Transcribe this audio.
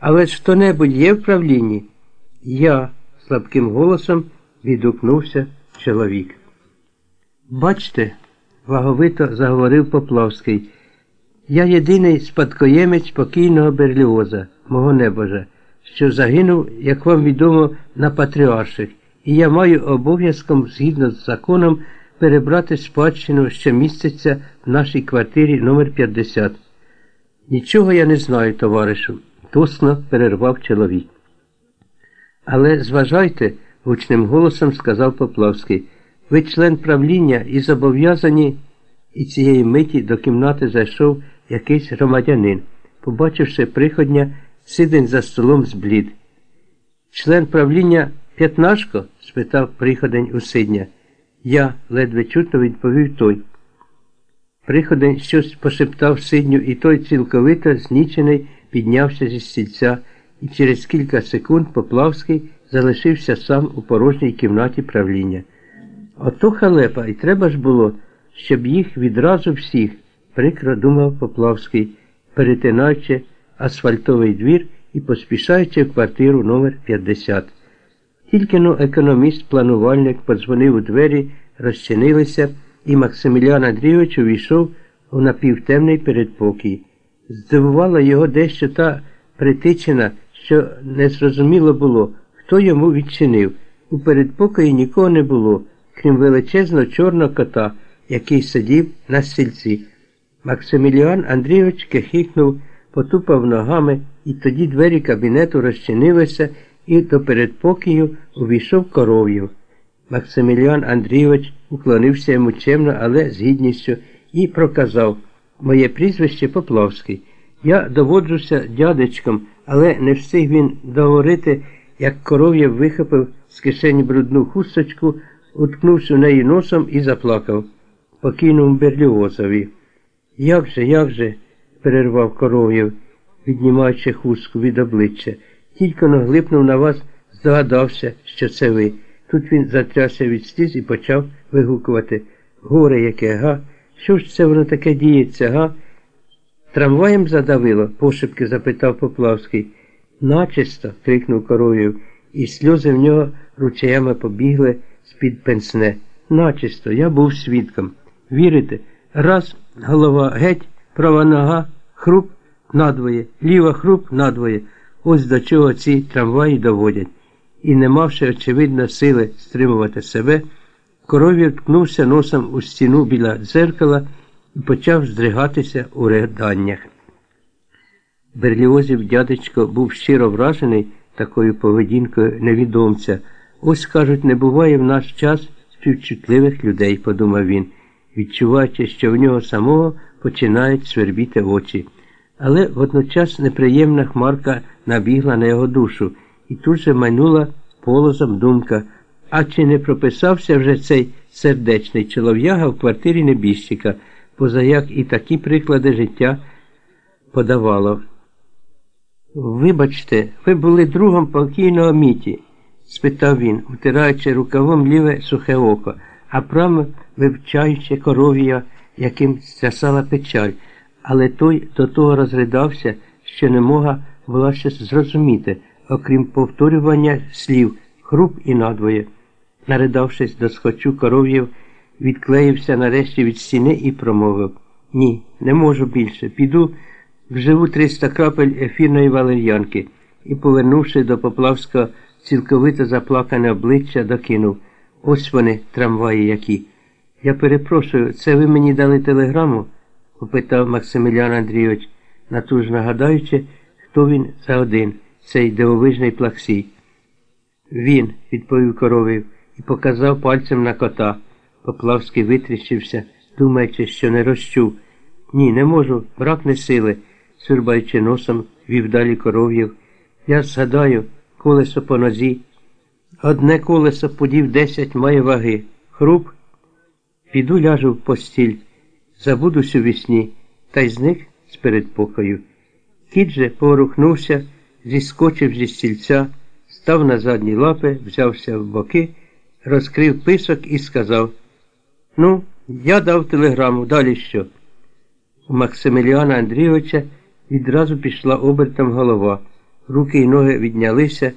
Але ж хто небудь є в правлінні? Я, слабким голосом відгукнувся чоловік. Бачте, ваговито заговорив Поплавський. Я єдиний спадкоємець покійного Берліоза, мого небожа, що загинув, як вам відомо, на патріарших, і я маю обов'язком, згідно з законом, перебрати спадщину, що міститься в нашій квартирі номер 50 Нічого я не знаю, товаришу, тосно перервав чоловік. Але зважайте, гучним голосом сказав Поплавський, ви член правління і зобов'язані, і цієї миті до кімнати зайшов якийсь громадянин, побачивши приходня, сидень за столом зблід. Член правління П'ятнашко? спитав приходень у сидня. Я ледве чутно відповів той. Приходень щось пошептав сидню, і той цілковито знічений піднявся зі стільця, і через кілька секунд Поплавський залишився сам у порожній кімнаті правління. Ото халепа, і треба ж було, щоб їх відразу всіх, прикро думав Поплавський, перетинаючи асфальтовий двір і поспішаючи в квартиру номер 50 Тільки но економіст-планувальник подзвонив у двері, розчинилися, і Максимілян Андрійович увійшов у напівтемний передпокій. Здивувала його дещо та притичина, що незрозуміло було, хто йому відчинив. У передпокої нікого не було, крім величезного чорного кота, який сидів на стільці. Максиміліан Андрійович кехікнув, потупав ногами, і тоді двері кабінету розчинилися, і до передпокію увійшов коров'ю. Максиміліан Андрійович уклонився йому чемно, але з гідністю, і проказав Моє прізвище Поплавський. Я доводжуся дядечком, але не встиг він договорити, як коров'я вихопив з кишені брудну хусточку, уткнувся в неї носом і заплакав. Покинув Берліозові. Як же, як же? перервав коров'єв, віднімаючи хустку від обличчя. Тільки наглипнув на вас, здогадався, що це ви. Тут він затрясся від сліз і почав вигукувати Горе яке, га? Що ж це воно таке діється, га? Трамваєм задавило? пошепки запитав Поплавський. Начисто. крикнув коров'єв, і сльози в нього ручаями побігли з-під пенсне. Начисто, я був свідком. Вірите? Раз голова геть, права нога, хруп надвоє, ліва хруп надвоє. Ось до чого ці трамваї доводять. І, не мавши, очевидно, сили стримувати себе, коров'я вткнувся носом у стіну біля дзеркала і почав здригатися у реданнях. Берліозів дядечко був щиро вражений такою поведінкою невідомця. Ось, кажуть, не буває в наш час співчутливих людей, подумав він, відчуваючи, що в нього самого починають свербіти очі. Але водночас неприємна хмарка набігла на його душу, і тут же майнула полозом думка, а чи не прописався вже цей сердечний чолов'яга в квартирі небіжчика, позаяк і такі приклади життя подавало. Вибачте, ви були другом покійного міті? спитав він, втираючи рукавом ліве сухе око, а право вивчаючи коров'я, яким стрясала печаль, але той до того розридався, що не мога була щось зрозуміти, окрім повторювання слів хруп і надвоє. Наридавшись до схочу коров'їв, відклеївся нарешті від стіни і промовив Ні, не можу більше. Піду вживу 300 крапель ефірної валер'янки і, повернувши до Поплавського цілковито заплакане обличчя, докинув Ось вони, трамваї які. Я перепрошую, це ви мені дали телеграму? попитав Максимілян Андрійович, натужно гадаючи, хто він за один, цей дивовижний плаксій. Він, відповів коровів, і показав пальцем на кота. Поплавський витріщився, думаючи, що не розчув. Ні, не можу, бракне сили, сурбаючи носом, вів далі коров'їв. Я згадаю, колесо по нозі. Одне колесо подів десять має ваги. Хруп. Піду ляжу в постіль, забудусь у вісні, та й зник з передпокою. Кіт же поворухнувся, зіскочив зі стільця, став на задні лапи, взявся в боки, розкрив писок і сказав Ну, я дав телеграму, далі що? У Максиміліана Андрійовича відразу пішла обертом голова. Руки й ноги віднялися